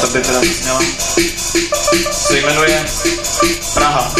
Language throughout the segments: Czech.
to by teda měla, se jmenuje Praha.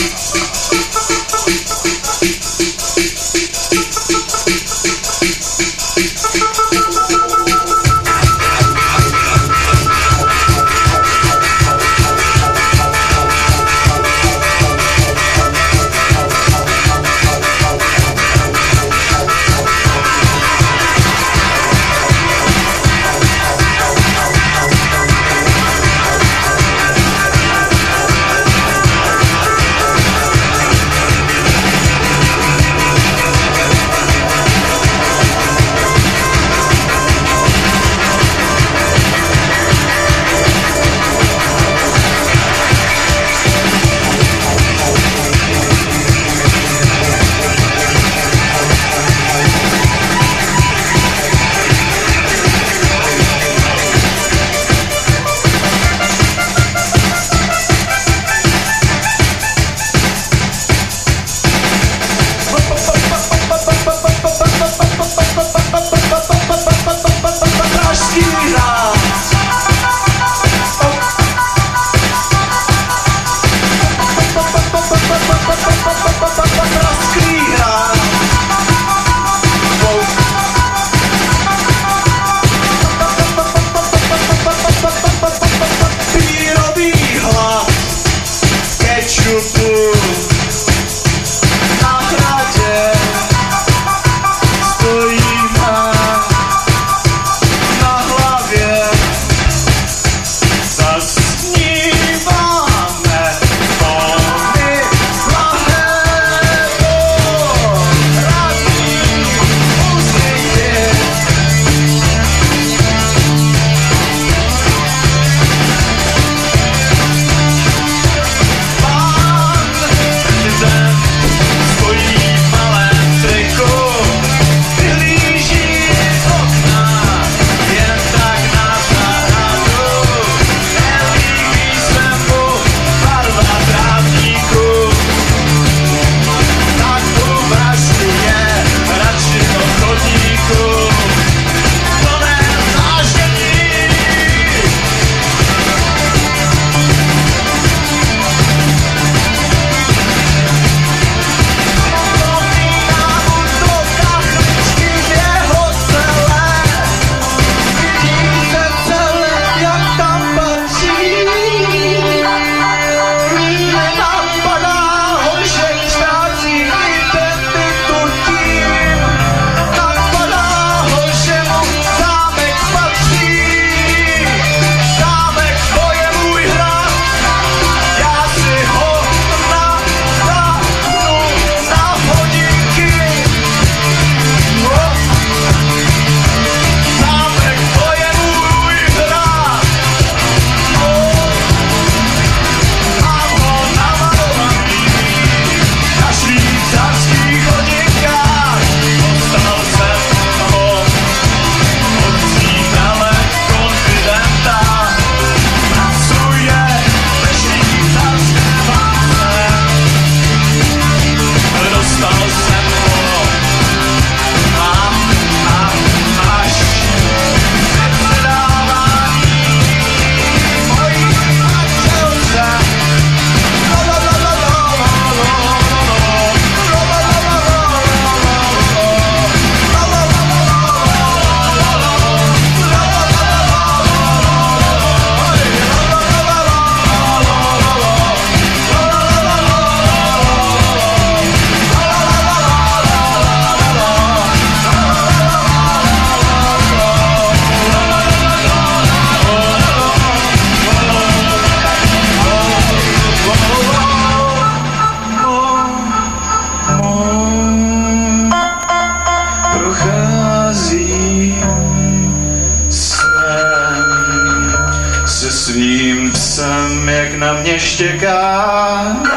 chegar.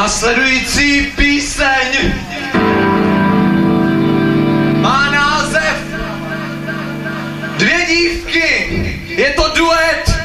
Následující píseň má název Dvě dívky. Je to duet.